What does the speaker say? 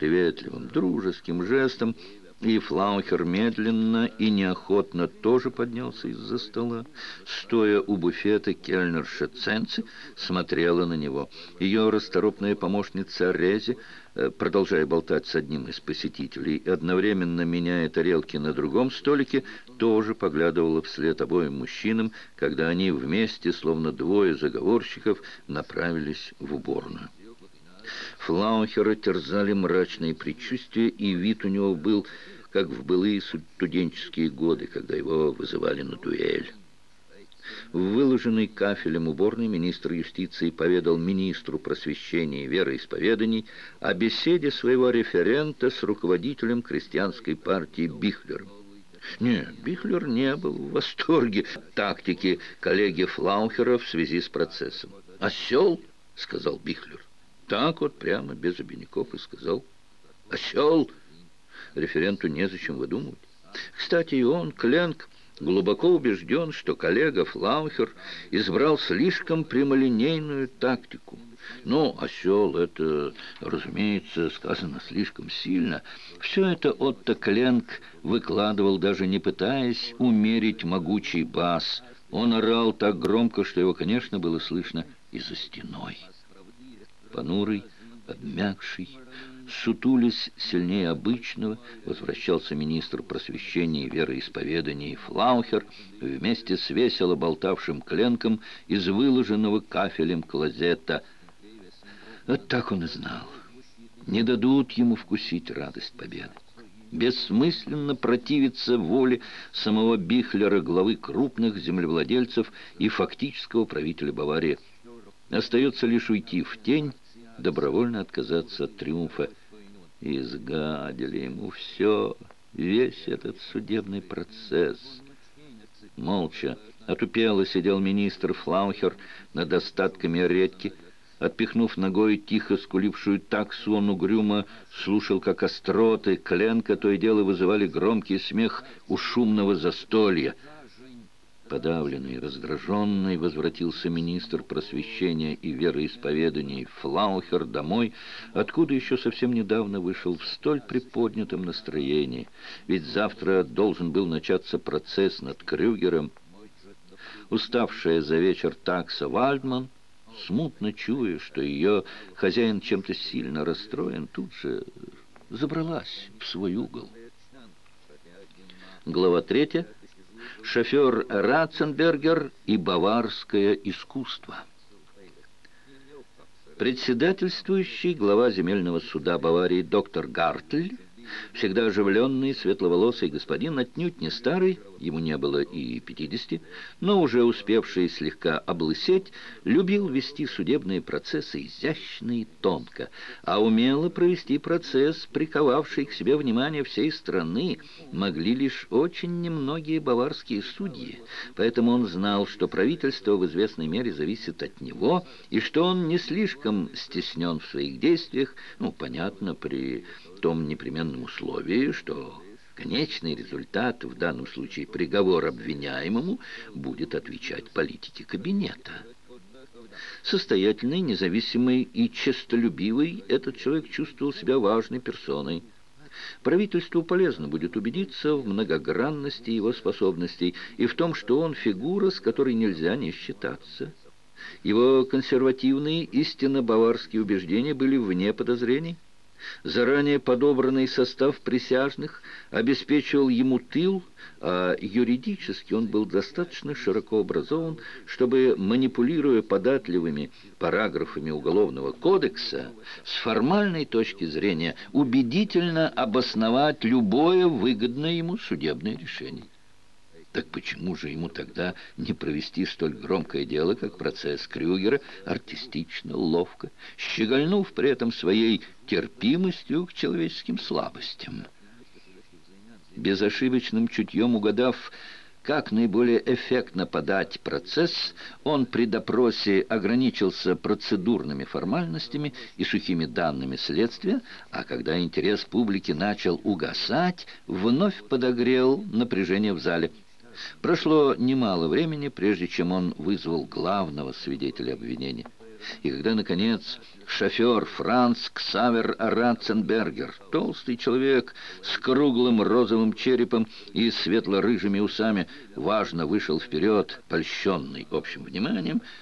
приветливым, дружеским жестом, и Флаухер медленно и неохотно тоже поднялся из-за стола. Стоя у буфета, кельнерша Ценци смотрела на него. Ее расторопная помощница Рези, э, продолжая болтать с одним из посетителей одновременно меняя тарелки на другом столике, тоже поглядывала вслед обоим мужчинам, когда они вместе, словно двое заговорщиков, направились в уборную. Флаухера терзали мрачные предчувствия, и вид у него был, как в былые студенческие годы, когда его вызывали на дуэль. В выложенной кафелем уборной министр юстиции поведал министру просвещения и вероисповеданий о беседе своего референта с руководителем крестьянской партии Бихлером. Нет, Бихлер не был в восторге тактики коллеги Флаухера в связи с процессом. «Осел», — сказал Бихлер. Так вот прямо, без обиняков, и сказал. «Осел!» Референту незачем выдумывать. Кстати, и он, Кленк, глубоко убежден, что коллега Флаухер избрал слишком прямолинейную тактику. Но осел — это, разумеется, сказано слишком сильно. Все это Отто Кленк выкладывал, даже не пытаясь умерить могучий бас. Он орал так громко, что его, конечно, было слышно и за стеной понурый, обмякший, сутулись сильнее обычного, возвращался министр просвещения и вероисповедания Флаухер вместе с весело болтавшим кленком из выложенного кафелем клозета. Вот так он и знал. Не дадут ему вкусить радость победы. Бессмысленно противиться воле самого Бихлера, главы крупных землевладельцев и фактического правителя Баварии. Остается лишь уйти в тень, добровольно отказаться от триумфа. Изгадили ему все, весь этот судебный процесс. Молча, отупело сидел министр Флаухер над остатками редьки, Отпихнув ногой тихо скулившую таксу, он угрюмо слушал, как остроты, кленка то и дело вызывали громкий смех у шумного застолья — Подавленный, раздраженный возвратился министр просвещения и вероисповедания Флаухер домой, откуда еще совсем недавно вышел в столь приподнятом настроении. Ведь завтра должен был начаться процесс над Крюгером. Уставшая за вечер такса Вальдман, смутно чуя, что ее хозяин чем-то сильно расстроен, тут же забралась в свой угол. Глава третья шофер Ратценбергер и баварское искусство. Председательствующий глава земельного суда Баварии доктор Гартль Всегда оживленный, светловолосый господин, отнюдь не старый, ему не было и пятидесяти, но уже успевший слегка облысеть, любил вести судебные процессы изящно и тонко, а умело провести процесс, приковавший к себе внимание всей страны, могли лишь очень немногие баварские судьи, поэтому он знал, что правительство в известной мере зависит от него, и что он не слишком стеснен в своих действиях, ну, понятно, при том непременном условии, что конечный результат, в данном случае приговор обвиняемому, будет отвечать политике кабинета. Состоятельный, независимый и честолюбивый, этот человек чувствовал себя важной персоной. Правительству полезно будет убедиться в многогранности его способностей и в том, что он фигура, с которой нельзя не считаться. Его консервативные, истинно баварские убеждения были вне подозрений. Заранее подобранный состав присяжных обеспечивал ему тыл, а юридически он был достаточно широко образован, чтобы, манипулируя податливыми параграфами Уголовного кодекса, с формальной точки зрения убедительно обосновать любое выгодное ему судебное решение. Так почему же ему тогда не провести столь громкое дело, как процесс Крюгера, артистично, ловко, щегольнув при этом своей терпимостью к человеческим слабостям? Безошибочным чутьем угадав, как наиболее эффектно подать процесс, он при допросе ограничился процедурными формальностями и сухими данными следствия, а когда интерес публики начал угасать, вновь подогрел напряжение в зале – Прошло немало времени, прежде чем он вызвал главного свидетеля обвинения. И когда, наконец, шофер Франц Ксавер Ратценбергер, толстый человек с круглым розовым черепом и светло-рыжими усами, важно вышел вперед, польщенный общим вниманием,